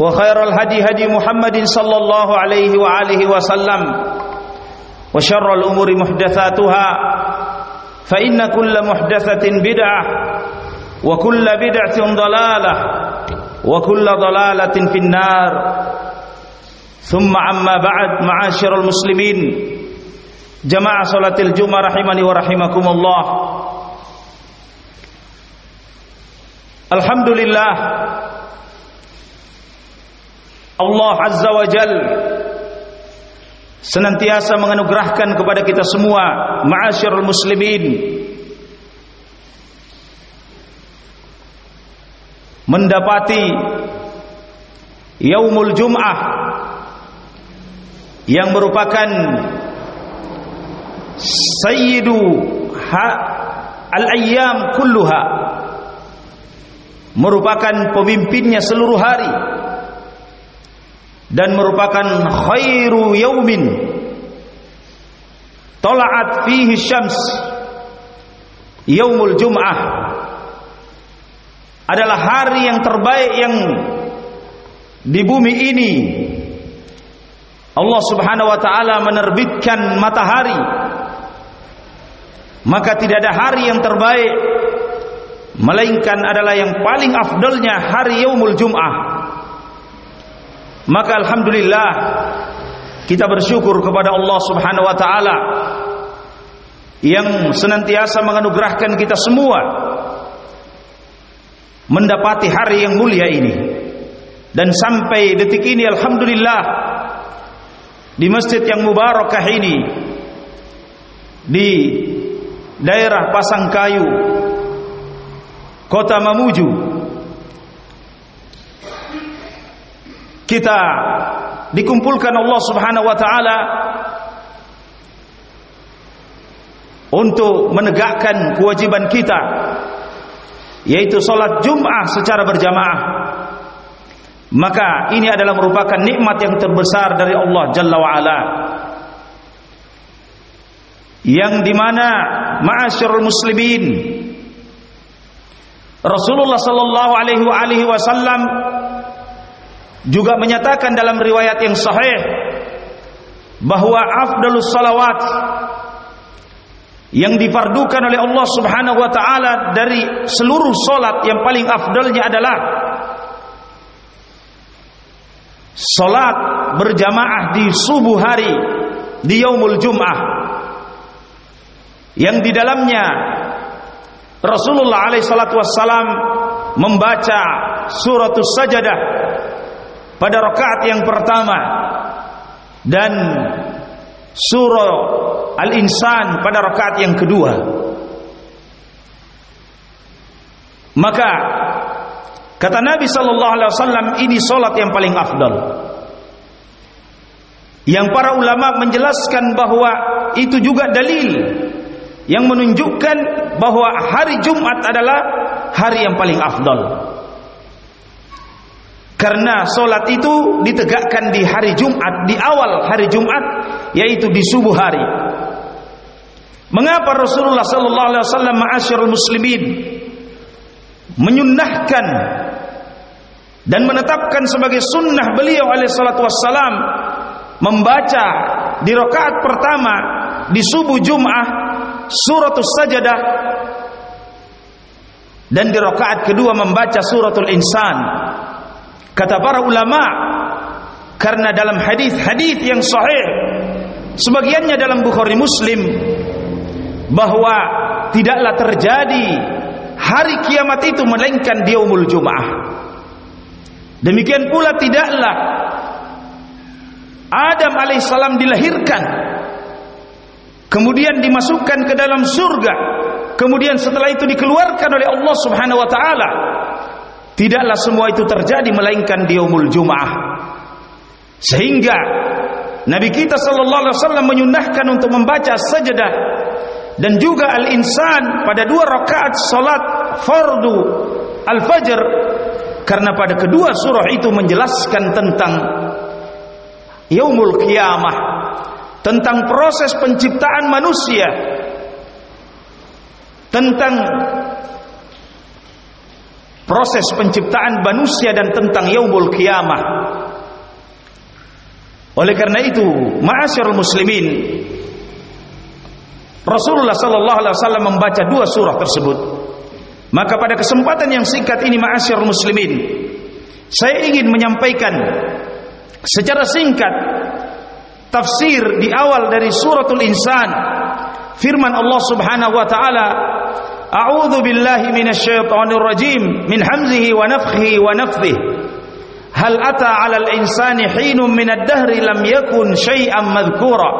وخير الهدي هدي محمد صلى الله عليه وآله وسلم وشر الأمور محدثاتها فإن كل محدثة بدعة وكل بدعة ضلالة وكل ضلالة في النار ثم عما بعد معاشر المسلمين جماعة صلاة الجمعة رحمني ورحمكم الله الحمد لله Allah Azza wa Jal senantiasa menganugerahkan kepada kita semua ma'asyiral muslimin mendapati yaumul jum'ah yang merupakan sayyidu al-ayyam kulluha merupakan pemimpinnya seluruh hari dan merupakan khairu yaumin. Tala'at fihi syams yaumul jum'ah. Adalah hari yang terbaik yang di bumi ini. Allah Subhanahu wa taala menerbitkan matahari. Maka tidak ada hari yang terbaik melainkan adalah yang paling afdalnya hari yaumul jum'ah maka alhamdulillah kita bersyukur kepada Allah Subhanahu wa taala yang senantiasa menganugerahkan kita semua mendapati hari yang mulia ini. Dan sampai detik ini alhamdulillah di masjid yang mubarakah ini di daerah Pasangkayu Kota Mamuju kita dikumpulkan Allah Subhanahu wa taala untuk menegakkan kewajiban kita yaitu salat Jumat secara berjamaah. Maka ini adalah merupakan nikmat yang terbesar dari Allah Jalla wa ala. Yang di mana ma'asyiral muslimin Rasulullah sallallahu alaihi wasallam juga menyatakan dalam riwayat yang sahih bahwa afdalus salawat yang difardukan oleh Allah Subhanahu wa taala dari seluruh salat yang paling afdalnya adalah salat berjamaah di subuh hari di yaumul jum'ah. Yang di dalamnya Rasulullah alaihi salatu membaca suratus sajadah pada rakaat yang pertama dan surah Al-Insan pada rakaat yang kedua. Maka kata Nabi sallallahu alaihi wasallam ini salat yang paling afdal. Yang para ulama menjelaskan bahwa itu juga dalil yang menunjukkan bahwa hari Jumat adalah hari yang paling afdal. Karena solat itu ditegakkan di hari Jumat, di awal hari Jumat, yaitu di subuh hari. Mengapa Rasulullah sallallahu alaihi wasallam ma'asyiral muslimin menyunnahkan dan menetapkan sebagai sunnah beliau alaihi salatu wassalam membaca di rakaat pertama di subuh Jumat suratul sajadah dan di rakaat kedua membaca suratul insan kata para ulama karena dalam hadis-hadis yang sahih sebagiannya dalam Bukhari Muslim bahwa tidaklah terjadi hari kiamat itu melainkan di yaumul Jumaah. Demikian pula tidaklah Adam alaihissalam dilahirkan kemudian dimasukkan ke dalam surga kemudian setelah itu dikeluarkan oleh Allah Subhanahu wa taala tidaklah semua itu terjadi melainkan di yaumul Jumaah. Sehingga Nabi kita sallallahu alaihi wasallam menyunahkan untuk membaca sajadah dan juga al-insan pada dua rakaat salat fardu al-fajr karena pada kedua surah itu menjelaskan tentang yaumul kiamah tentang proses penciptaan manusia tentang proses penciptaan manusia dan tentang yaumul kiamah oleh karena itu ma'asyarul muslimin Rasulullah sallallahu alaihi wasallam membaca dua surah tersebut. Maka pada kesempatan yang singkat ini ma'asyar muslimin, saya ingin menyampaikan secara singkat tafsir di awal dari suratul insan firman Allah Subhanahu wa taala A'udzu billahi minasyaitonir rajim min hamzihi wa nafthihi wa nafthihi Hal ata 'alal insani hinun minad dahri lam yakun syai'an madhkura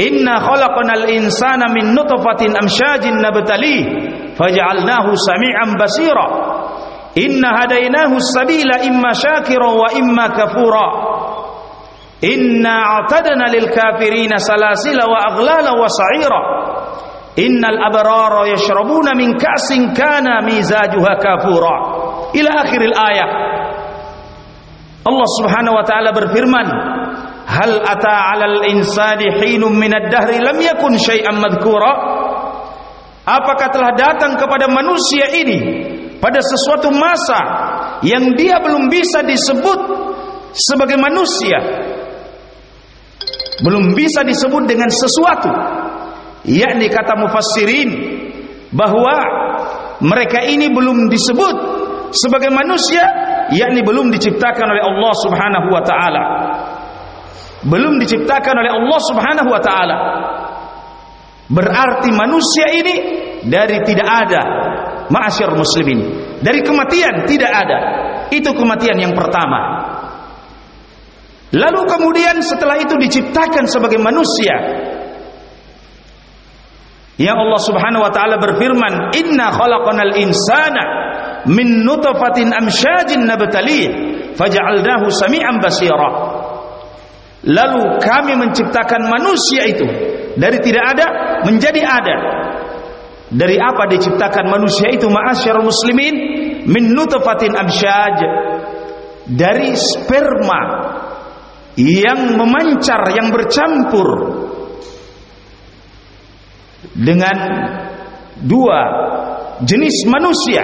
Inna khalaqnal insana min nutfatin amsyajin nabtalih faj'alnahu sami'an basira. Inna hadainahu sabila imma syakira wa imma kafura. Inna a'tadna lil kafirina Innal abrara yashrabuna min ka'sin kana mizajuha kafura. Ila akhiril ayat. Allah Subhanahu wa taala berfirman, Hal ata 'alal insani hinum minad dahri lam yakun syai'an madhkura? Apakah telah datang kepada manusia ini pada sesuatu masa yang dia belum bisa disebut sebagai manusia? Belum bisa disebut dengan sesuatu. Yakni kata mufassirin bahwa mereka ini belum disebut sebagai manusia yakni belum diciptakan oleh Allah Subhanahu wa taala belum diciptakan oleh Allah Subhanahu wa taala. Berarti manusia ini dari tidak ada, ma'asyar muslimin. Dari kematian tidak ada. Itu kematian yang pertama. Lalu kemudian setelah itu diciptakan sebagai manusia. Yang Allah Subhanahu wa taala berfirman, "Inna khalaqanal insana min nutfatin amsyajin nabtalih faj'alnahu sami'an basira." Lalu kami menciptakan manusia itu dari tidak ada menjadi ada. Dari apa diciptakan manusia itu ma'asyarul muslimin min nutfatin amsyaj dari sperma yang memancar yang bercampur dengan dua jenis manusia.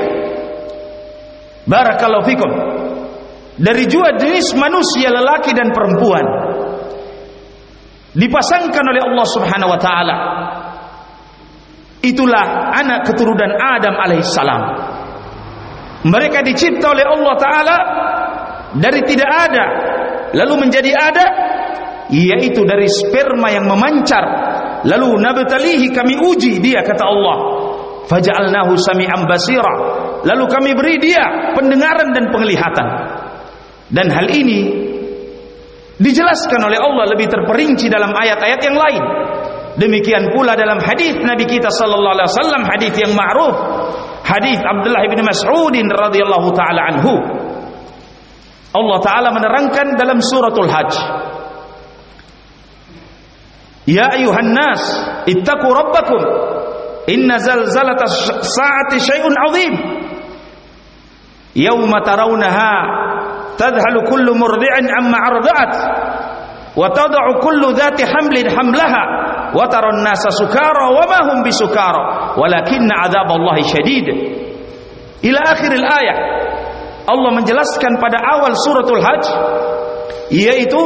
Barakallahu fikum. Dari dua jenis manusia lelaki dan perempuan dipasangkan oleh Allah Subhanahu wa taala. Itulah anak keturunan Adam alaihissalam. Mereka dicipta oleh Allah taala dari tidak ada lalu menjadi ada yaitu dari sperma yang memancar lalu nabtalihi kami uji dia kata Allah faja'alnahu sami'an basira lalu kami beri dia pendengaran dan penglihatan dan hal ini Dijelaskan oleh Allah lebih terperinci dalam ayat-ayat yang lain. Demikian pula dalam hadis Nabi kita sallallahu alaihi wasallam hadis yang ma'ruf, hadis Abdullah bin Mas'ud radhiyallahu taala anhu. Allah taala menerangkan dalam suratul Hajj. Ya ayuhan nas, ittaqu rabbakum. Inna zalzalata sa'ati syai'un 'adzim. Yauma tarawnaha tadhalu kullu murdi'in amma arda'at wa tad'u kullu dhati hamlin hamlaha wa taron nasa sukara wa ma hum bisukara walakinna adzaballahi syadid ila akhiril ayat Allah menjelaskan pada awal suratul hajj yaitu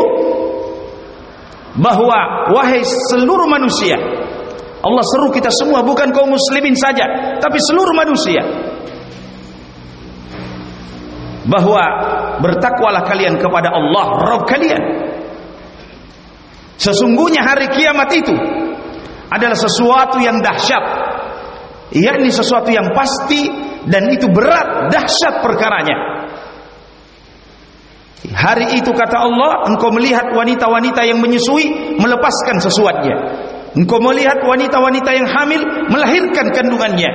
bahwa wahai seluruh manusia Allah seru kita semua bukan kaum muslimin saja tapi seluruh manusia bahwa bertakwalah kalian kepada Allah Rabb kalian. Sesungguhnya hari kiamat itu adalah sesuatu yang dahsyat yakni sesuatu yang pasti dan itu berat dahsyat perkaranya Hari itu kata Allah, engkau melihat wanita-wanita yang menyusui melepaskan sesuatunya. Engkau melihat wanita-wanita yang hamil melahirkan kandungannya.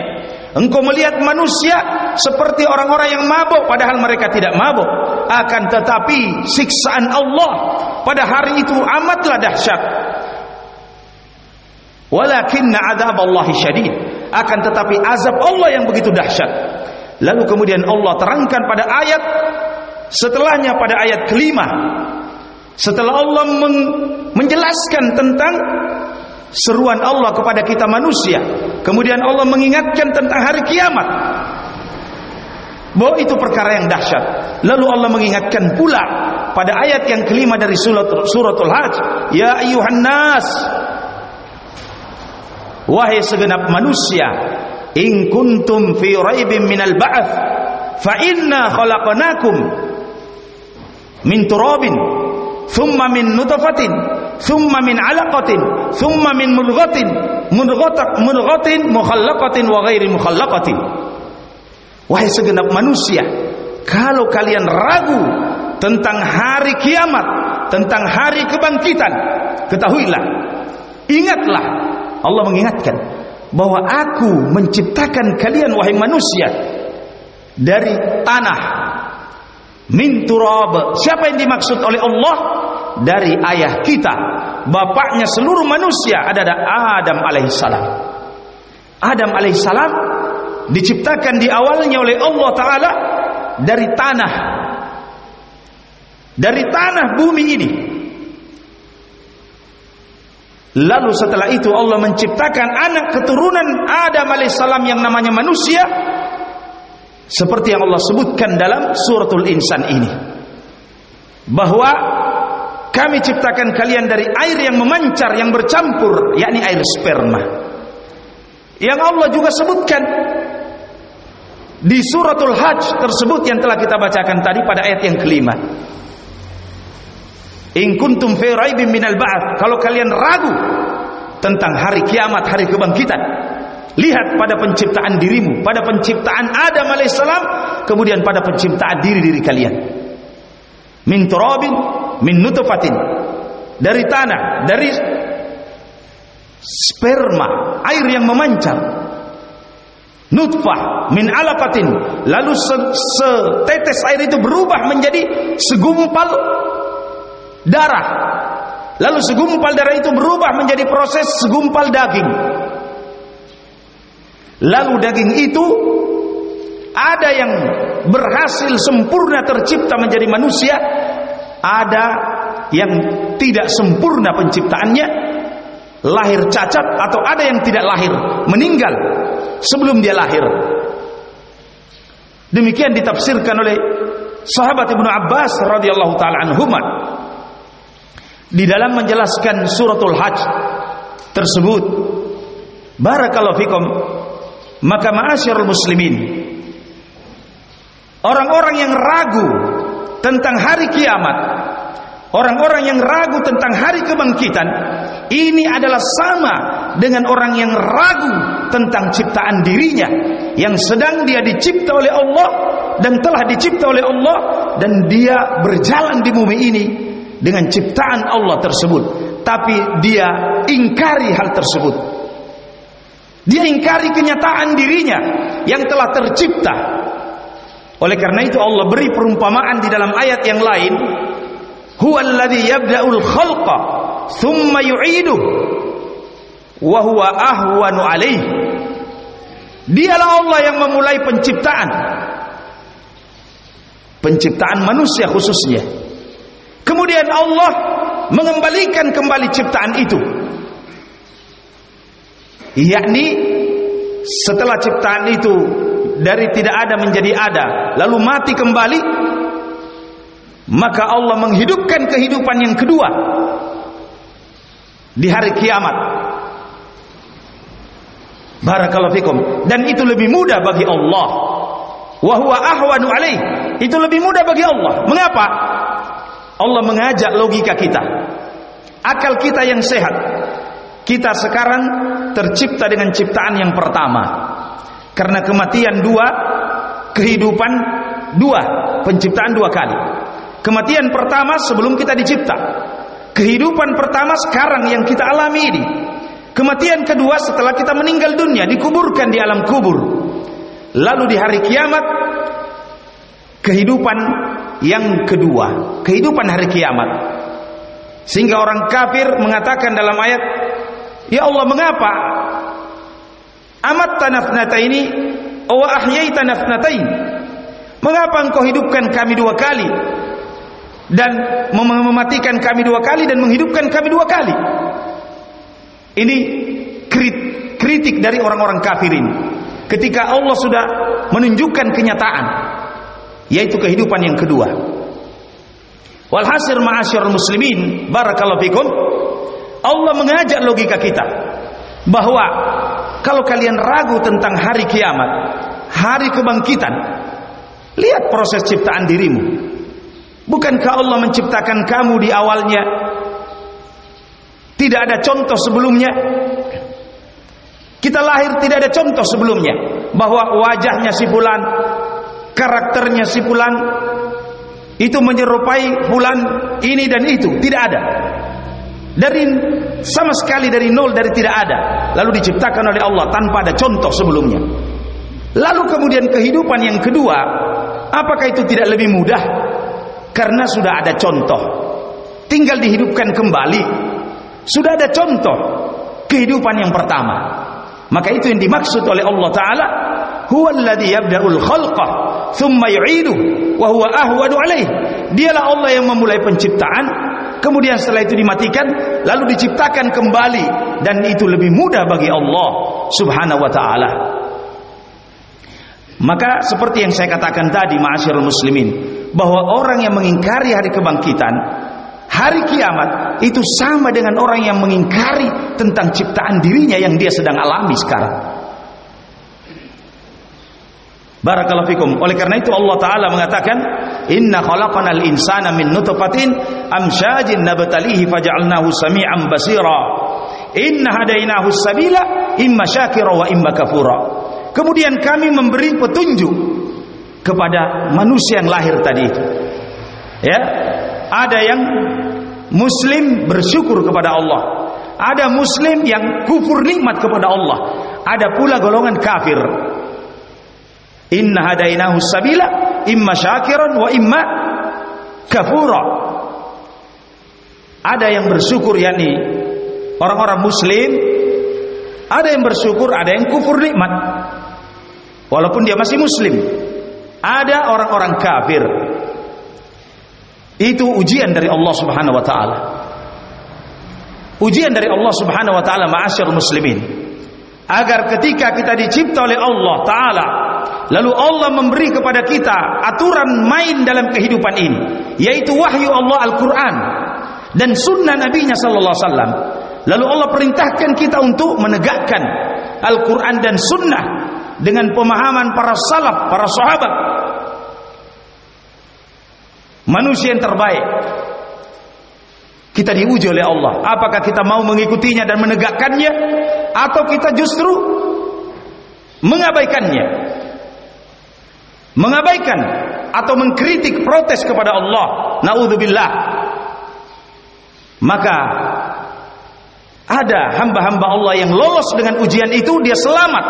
Engkau melihat manusia seperti orang-orang yang mabuk padahal mereka tidak mabuk. Akan tetapi siksaan Allah pada hari itu amatlah dahsyat. Walakinna azab Allah syadid. Akan tetapi azab Allah yang begitu dahsyat. Lalu kemudian Allah terangkan pada ayat Setelahnya pada ayat kelima setelah Allah men menjelaskan tentang seruan Allah kepada kita manusia, kemudian Allah mengingatkan tentang hari kiamat. Bahwa itu perkara yang dahsyat. Lalu Allah mengingatkan pula pada ayat yang kelima dari surat suratul Hajj, ya ayuhan nas wahai segenap manusia, in kuntum fi raibin minal ba'ats fa inna khalaqnakum min turabin thumma min nutfatin thumma min alaqatin thumma min mudghatin mudghatak mudghatin mukhallaqatin wa ghairi mukhallaqatin. Wahai segenap manusia kalau kalian ragu tentang hari kiamat tentang hari kebangkitan ketahuilah ingatlah Allah mengingatkan bahwa aku menciptakan kalian wahai manusia dari tanah min turab. Siapa yang dimaksud oleh Allah? Dari ayah kita. Bapaknya seluruh manusia adalah Adam alaihissalam. Adam alaihissalam diciptakan di awalnya oleh Allah taala dari tanah. Dari tanah bumi ini. Lalu setelah itu Allah menciptakan anak keturunan Adam alaihissalam yang namanya manusia seperti yang Allah sebutkan dalam suratul insan ini. Bahwa kami ciptakan kalian dari air yang memancar yang bercampur yakni air sperma. Yang Allah juga sebutkan di suratul hajj tersebut yang telah kita bacakan tadi pada ayat yang kelima. In kuntum fi raibin minal ba'ats. Kalau kalian ragu tentang hari kiamat hari kebangkitan Lihat pada penciptaan dirimu, pada penciptaan Adam alaihissalam, kemudian pada penciptaan diri-diri kalian. Min turabin, min nutfatin. Dari tanah, dari sperma, air yang memancar. Nutfah min alaqatin, lalu setetes air itu berubah menjadi segumpal darah. Lalu segumpal darah itu berubah menjadi proses segumpal daging Lalu daging itu ada yang berhasil sempurna tercipta menjadi manusia, ada yang tidak sempurna penciptaannya, lahir cacat atau ada yang tidak lahir, meninggal sebelum dia lahir. Demikian ditafsirkan oleh sahabat Ibnu Abbas radhiyallahu taala anhuma di dalam menjelaskan suratul Hajj tersebut. Barakallahu fikum maka ma'asyarul muslimin orang-orang yang ragu tentang hari kiamat orang-orang yang ragu tentang hari kebangkitan ini adalah sama dengan orang yang ragu tentang ciptaan dirinya yang sedang dia dicipta oleh Allah dan telah dicipta oleh Allah dan dia berjalan di bumi ini dengan ciptaan Allah tersebut. Tapi dia ingkari hal tersebut dia ingkari kenyataan dirinya yang telah tercipta. Oleh karena itu Allah beri perumpamaan di dalam ayat yang lain, "Huwallazi yabda'ul khalqa tsumma yu'iduh wa huwa ahwanu alaih." Dialah Allah yang memulai penciptaan. Penciptaan manusia khususnya. Kemudian Allah mengembalikan kembali ciptaan itu yakni setelah ciptaan itu dari tidak ada menjadi ada lalu mati kembali maka Allah menghidupkan kehidupan yang kedua di hari kiamat. Barakallahu fikum. Dan itu lebih mudah bagi Allah. Wa huwa ahwanu alaih. Itu lebih mudah bagi Allah. Mengapa? Allah mengajak logika kita. Akal kita yang sehat. Kita sekarang tercipta dengan ciptaan yang pertama. Karena kematian dua kehidupan dua penciptaan dua kali. Kematian pertama sebelum kita dicipta. Kehidupan pertama sekarang yang kita alami ini. Kematian kedua setelah kita meninggal dunia dikuburkan di alam kubur. Lalu di hari kiamat kehidupan yang kedua. Kehidupan hari kiamat. Sehingga orang kafir mengatakan dalam ayat Ya Allah mengapa amat tanafnata ini wa ahyaita nafnatain? Mengapa engkau hidupkan kami dua kali dan mem mematikan kami dua kali dan menghidupkan kami dua kali? Ini krit kritik dari orang-orang kafirin ketika Allah sudah menunjukkan kenyataan yaitu kehidupan yang kedua. Walhasil ma'asyar muslimin barakallahu fikum Allah mengajak logika kita bahwa kalau kalian ragu tentang hari kiamat, hari kebangkitan, lihat proses ciptaan dirimu. Bukankah Allah menciptakan kamu di awalnya? Tidak ada contoh sebelumnya. Kita lahir tidak ada contoh sebelumnya bahwa wajahnya si fulan, karakternya si fulan itu menyerupai fulan ini dan itu, tidak ada dari sama sekali dari nol dari tidak ada. Lalu diciptakan oleh Allah tanpa ada contoh sebelumnya. Lalu kemudian kehidupan yang kedua apakah itu tidak lebih mudah? Karena sudah ada contoh. Tinggal dihidupkan kembali. Sudah ada contoh kehidupan yang pertama. Maka itu yang dimaksud oleh Allah taala huwa alladhi yabda'ul khalqa thumma yu'iduhu wa huwa alaih dialah Allah yang memulai penciptaan kemudian setelah itu dimatikan lalu diciptakan kembali dan itu lebih mudah bagi Allah Subhanahu wa taala. Maka seperti yang saya katakan tadi ma'asyiral muslimin bahwa orang yang mengingkari hari kebangkitan hari kiamat itu sama dengan orang yang mengingkari tentang ciptaan dirinya yang dia sedang alami sekarang. Barakallahu fikum. Oleh karena itu Allah taala mengatakan, "Inna khalaqanal insana min nutfatin amsyajin nabtalihi faj'alnahu sami'an basira." Inna hadainahu sabila imma syakira wa imma kafura. Kemudian kami memberi petunjuk kepada manusia yang lahir tadi itu. Ya. Ada yang muslim bersyukur kepada Allah. Ada muslim yang kufur nikmat kepada Allah. Ada pula golongan kafir Inna hadainahu sabila imma syakiran wa imma kafura. Ada yang bersyukur yakni orang-orang muslim, ada yang bersyukur, ada yang kufur nikmat. Walaupun dia masih muslim. Ada orang-orang kafir. Itu ujian dari Allah Subhanahu wa taala. Ujian dari Allah Subhanahu wa taala ma'asyar muslimin. Agar ketika kita dicipta oleh Allah taala Lalu Allah memberi kepada kita aturan main dalam kehidupan ini, yaitu wahyu Allah Al-Qur'an dan sunnah Nabi-Nya sallallahu alaihi wasallam. Lalu Allah perintahkan kita untuk menegakkan Al-Qur'an dan sunnah dengan pemahaman para salaf, para sahabat. Manusia yang terbaik. Kita diuji oleh Allah. Apakah kita mau mengikutinya dan menegakkannya atau kita justru mengabaikannya? Mengabaikan atau mengkritik protes kepada Allah. Naudzubillah. Maka ada hamba-hamba Allah yang lolos dengan ujian itu dia selamat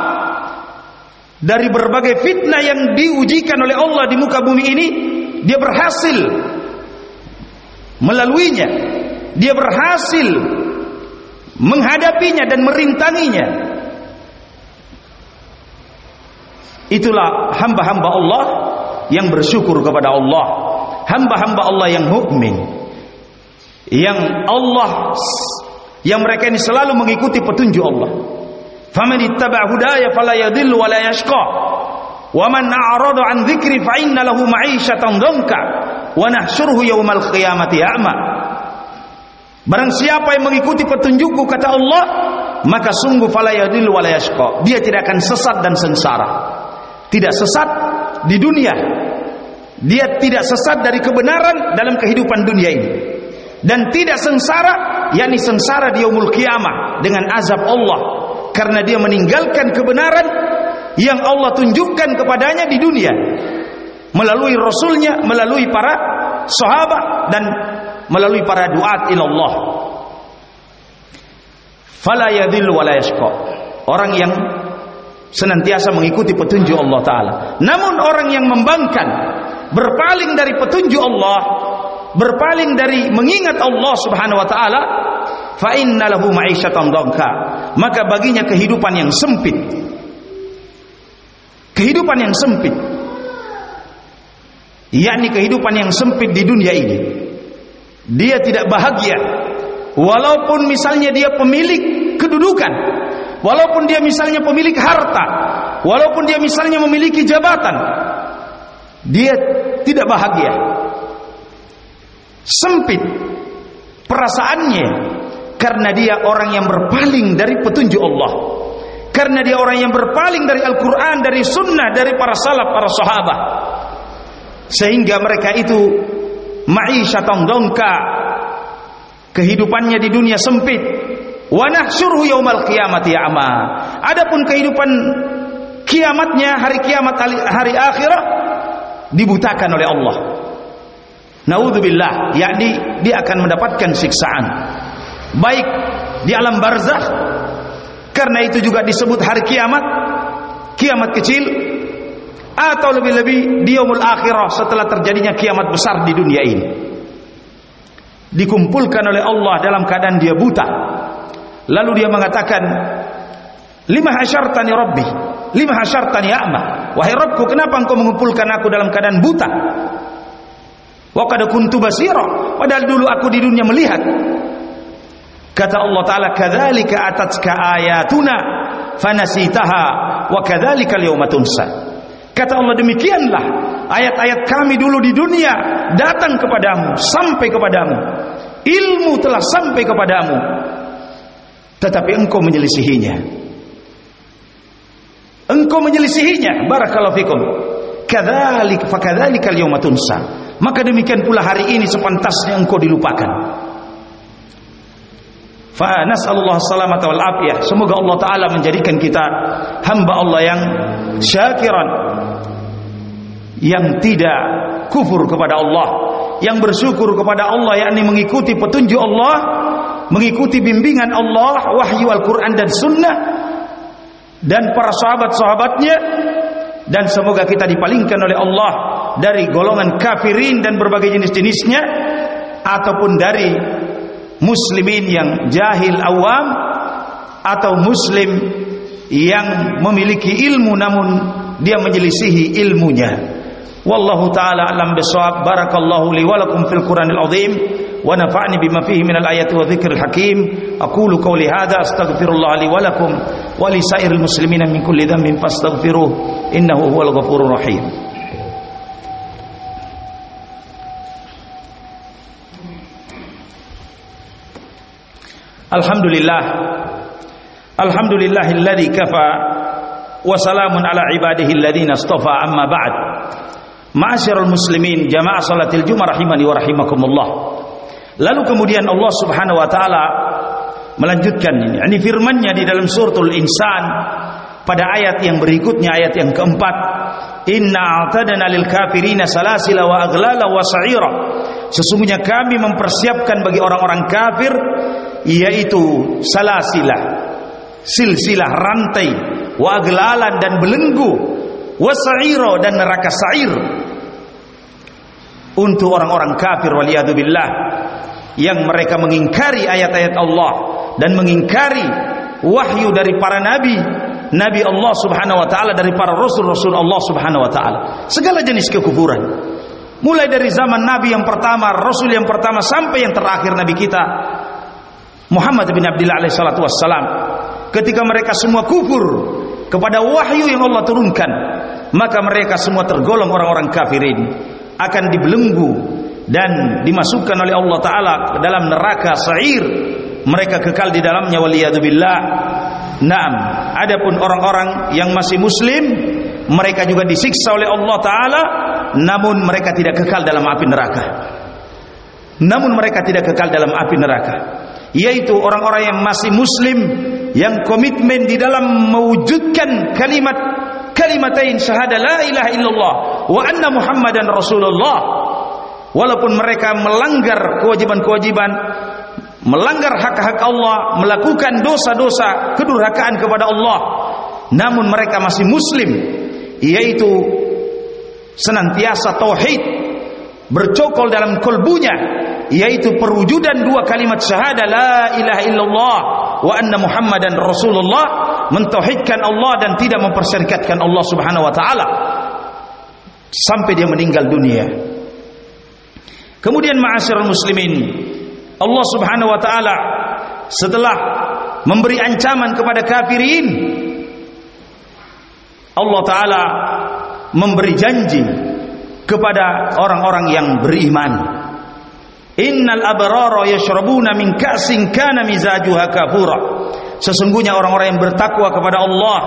dari berbagai fitnah yang diujikan oleh Allah di muka bumi ini. Dia berhasil melaluinya. Dia berhasil menghadapinya dan merintanginya Itulah hamba-hamba Allah yang bersyukur kepada Allah. Hamba-hamba Allah yang mukmin. Yang Allah yang mereka ini selalu mengikuti petunjuk Allah. faman ittaba hudaya fala yadhillu wa la yashqa wa man a'rada an dzikri fa inna lahu ma'isyatan dhanka wa nahsyuruhu yaumal qiyamati a'ma Barang siapa yang mengikuti petunjukku kata Allah maka sungguh fala yadhillu wa la yashqa dia tidak akan sesat dan sengsara tidak sesat di dunia. Dia tidak sesat dari kebenaran dalam kehidupan dunia ini. Dan tidak sengsara yakni sengsara di yaumul kiamah dengan azab Allah. Karena dia meninggalkan kebenaran yang Allah tunjukkan kepadanya di dunia. Melalui rasulnya melalui para sahabat dan melalui para duat ilallah. Fala yadhillu wa la yashqa. Orang yang senantiasa mengikuti petunjuk Allah taala. Namun orang yang membangkang berpaling dari petunjuk Allah berpaling dari mengingat Allah Subhanahu wa taala fa innalahu maka baginya kehidupan yang sempit. Kehidupan yang sempit. Yakni kehidupan yang sempit di dunia ini. Dia tidak bahagia. Walaupun misalnya dia pemilik kedudukan walaupun dia misalnya pemilik harta walaupun dia misalnya memiliki jabatan dia tidak bahagia. Sempit perasaannya karena dia orang yang berpaling dari petunjuk Allah. Karena dia orang yang berpaling dari Al-Quran dari sunnah dari para salaf para sahabat. Sehingga mereka itu ma'isyatan dongka kehidupannya di dunia sempit wa nahsyuruhu yaumal qiyamati a'ma adapun kehidupan kiamatnya hari kiamat hari akhirat dibutakan oleh Allah Naudzubillah, yakni dia akan mendapatkan siksaan. Baik di alam barzah karena itu juga disebut hari kiamat, kiamat kecil atau lebih-lebih di yaumul akhirah setelah terjadinya kiamat besar di dunia ini. Dikumpulkan oleh Allah dalam keadaan dia buta. Lalu dia mengatakan, "Lima hasyartani Rabbi, lima hasyartani a'ma." Wahai Rabbku, kenapa engkau mengumpulkan aku dalam keadaan buta? Wa qad kuntu basira, padahal dulu aku di dunia melihat. Kata Allah Taala, "Kadzalika atatka ayatuna fanasitaha wa kadzalika al-yawma tunsa." Kata Allah demikianlah ayat-ayat kami dulu di dunia datang kepadamu, sampai kepadamu. Ilmu telah sampai kepadamu. Tetapi engkau menyelisihinya. Engkau menyelisihinya. Barakallahu fikum. Kadzalik fakadzalika al-yawma tunsa maka demikian pula hari ini sepantasnya engkau dilupakan fa nas'alullah salamat wal afiyah semoga Allah taala menjadikan kita hamba Allah yang syakiran yang tidak kufur kepada Allah yang bersyukur kepada Allah yakni mengikuti petunjuk Allah mengikuti bimbingan Allah wahyu Al-Qur'an dan sunnah dan para sahabat-sahabatnya dan semoga kita dipalingkan oleh Allah dari golongan kafirin dan berbagai jenis-jenisnya ataupun dari muslimin yang jahil awam atau muslim yang memiliki ilmu namun dia menyelisihi ilmunya. Wallahu taala alam bisawab. Barakallahu li fil qur'anil azim ونفعني بما فيه من الآيات وذكر الحكيم. أقول قولي هذا أستغفر الله لي ولكم ولسائر المسلمين من كل ذنب فاستغفروه إنه هو الغفور الرحيم. الحمد لله الحمد لله الذي كفى وسلام على عباده الذين اصطفى أما بعد. معاشر المسلمين جماعة صلاة الجمعة رحمني ورحمكم الله. Lalu kemudian Allah Subhanahu wa taala melanjutkan ini. Ini firman-Nya di dalam suratul Insan pada ayat yang berikutnya ayat yang keempat. Inna a'tadna lil kafirina salasila wa aghlala wa sa'ira. Sesungguhnya kami mempersiapkan bagi orang-orang kafir yaitu salasilah silsilah rantai waglalan dan belenggu wasairo dan neraka sair. Untuk orang-orang kafir waliyadzubillah yang mereka mengingkari ayat-ayat Allah dan mengingkari wahyu dari para nabi nabi Allah Subhanahu wa taala dari para rasul-rasul Allah Subhanahu wa taala. Segala jenis kekufuran. Mulai dari zaman nabi yang pertama rasul yang pertama sampai yang terakhir nabi kita Muhammad bin Abdullah alaihi salatu wassalam. Ketika mereka semua kufur kepada wahyu yang Allah turunkan maka mereka semua tergolong orang-orang kafirin. Akan dibelenggu dan dimasukkan oleh Allah taala ke dalam neraka sa'ir. Mereka kekal di dalamnya waliyadzubillah Naam, adapun orang-orang yang masih muslim mereka juga disiksa oleh Allah taala. Namun mereka tidak kekal dalam api neraka. Namun mereka tidak kekal dalam api neraka. Yaitu orang-orang yang masih muslim yang komitmen di dalam mewujudkan kalimat kalimatain syahadah la ilaha illallah wa anna muhammadan rasulullah walaupun mereka melanggar kewajiban-kewajiban melanggar hak-hak Allah, melakukan dosa-dosa kedurhakaan kepada Allah, namun mereka masih muslim, yaitu senantiasa tauhid bercokol dalam kolbunya, yaitu perwujudan dua kalimat syahadah la ilaha illallah wa anna muhammadan rasulullah, mentauhidkan Allah dan tidak mempersyarikatkan Allah Subhanahu wa taala sampai dia meninggal dunia. Kemudian ma'asyiral muslimin, Allah Subhanahu wa taala setelah memberi ancaman kepada kafirin Allah taala memberi janji kepada orang-orang yang beriman. Innal abrara yashrabuna min ka'sin kana mizajuha kafura. Sesungguhnya orang-orang yang bertakwa kepada Allah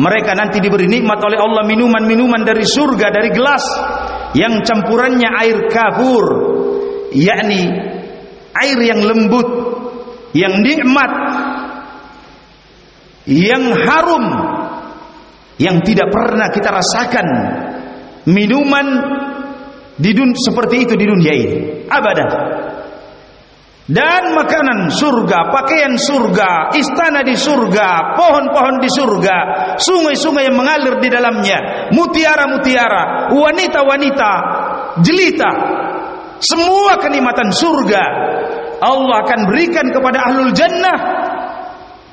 mereka nanti diberi nikmat oleh Allah minuman-minuman dari surga dari gelas yang campurannya air kafur yakni air yang lembut, yang nikmat, yang harum, yang tidak pernah kita rasakan minuman di dun seperti itu di dunia ini. Abadan. Dan makanan surga, pakaian surga, istana di surga, pohon-pohon di surga, sungai-sungai yang mengalir di dalamnya, mutiara-mutiara, wanita-wanita, jelita, semua kenikmatan surga Allah akan berikan kepada ahlul jannah.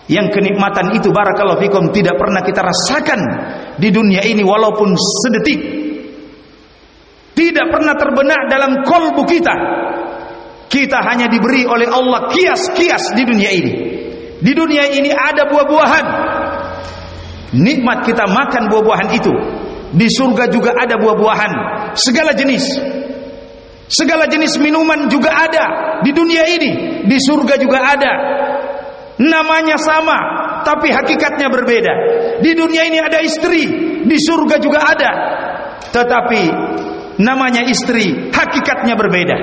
Yang kenikmatan itu barakallahu fikum tidak pernah kita rasakan di dunia ini walaupun sedetik. Tidak pernah terbenak dalam kolbu kita kita hanya diberi oleh Allah kias-kias di dunia ini di dunia ini ada buah-buahan nikmat kita makan buah-buahan itu di surga juga ada buah-buahan segala jenis Segala jenis minuman juga ada di dunia ini, di surga juga ada. Namanya sama, tapi hakikatnya berbeda. Di dunia ini ada istri, di surga juga ada. Tetapi namanya istri, hakikatnya berbeda.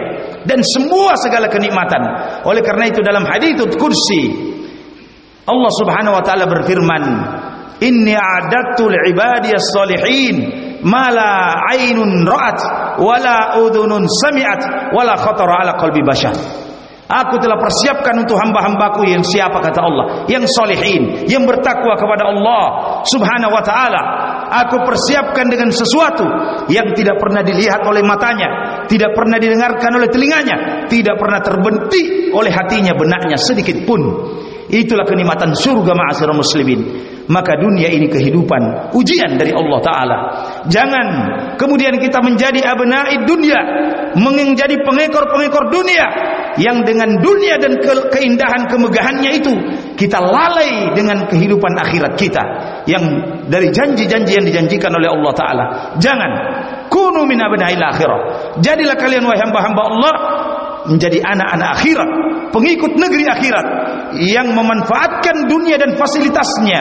Dan semua segala kenikmatan. Oleh karena itu dalam hadits kursi Allah Subhanahu wa taala berfirman, "Inni a'adtu ibadiyas salihin mala ainun ra'at wala udhunun sami'at wala khatara ala qalbi bashar Aku telah persiapkan untuk hamba-hambaku yang siapa kata Allah, yang solehin, yang bertakwa kepada Allah Subhanahu wa taala. Aku persiapkan dengan sesuatu yang tidak pernah dilihat oleh matanya, tidak pernah didengarkan oleh telinganya, tidak pernah terbentik oleh hatinya benaknya sedikit pun. Itulah kenikmatan surga ma'asyiral muslimin. Maka dunia ini kehidupan, ujian dari Allah taala. Jangan kemudian kita menjadi abna'i dunia, menjadi pengekor-pengekor dunia yang dengan dunia dan ke keindahan kemegahannya itu kita lalai dengan kehidupan akhirat kita yang dari janji-janji yang dijanjikan oleh Allah taala. Jangan kunu min abna'il akhirah. Jadilah kalian wahai hamba-hamba Allah menjadi anak-anak akhirat, pengikut negeri akhirat yang memanfaatkan dunia dan fasilitasnya,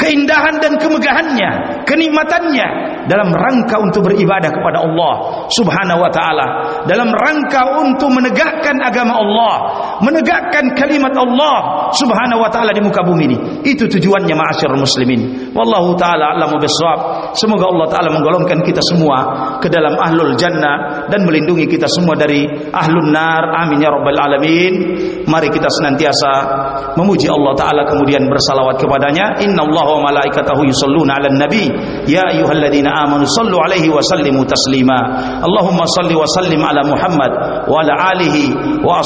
keindahan dan kemegahannya, kenikmatannya dalam rangka untuk beribadah kepada Allah Subhanahu wa taala, dalam rangka untuk menegakkan agama Allah, menegakkan kalimat Allah Subhanahu wa taala di muka bumi ini. Itu tujuannya ma'asyiral muslimin. Wallahu taala a'lamu. Semoga Allah taala menggolongkan kita semua ke dalam ahlul jannah dan melindungi kita semua dari ahlun nar. Amin ya rabbal alamin. Mari kita senantiasa memuji Allah taala kemudian bersalawat kepadanya. Innallaha wa malaikatahu yusholluna 'alan nabi. Ya ayyuhalladzina amanu sallu 'alaihi wa sallimu taslima. Allahumma salli wa sallim ala Muhammad wa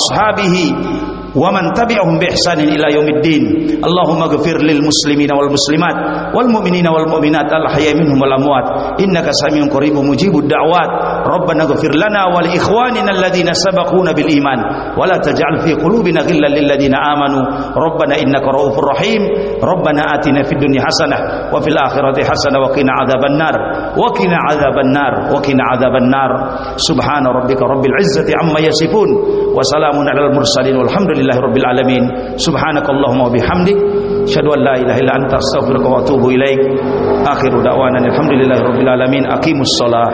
ومن تبعهم بإحسان إلى يوم الدين. اللهم اغفر للمسلمين والمسلمات والمؤمنين والمؤمنات الأحياء منهم والأموات. إنك سميع قريب مجيب الدعوات. ربنا اغفر لنا ولإخواننا الذين سبقونا بالإيمان. ولا تجعل في قلوبنا غلا للذين آمنوا. ربنا إنك رؤوف رحيم. ربنا آتنا في الدنيا حسنة وفي الآخرة حسنة وقنا عذاب النار. وقنا عذاب النار. وقنا عذاب النار. سبحان ربك رب العزة عما يصفون. وسلام على المرسلين والحمد لله لله رب العالمين. سبحانك اللهم وبحمدك أشهد أن لا إله إلا أنت أستغفرك وأتوب إليك. آخر دعوانا الحمد لله رب العالمين. أقيموا الصلاة.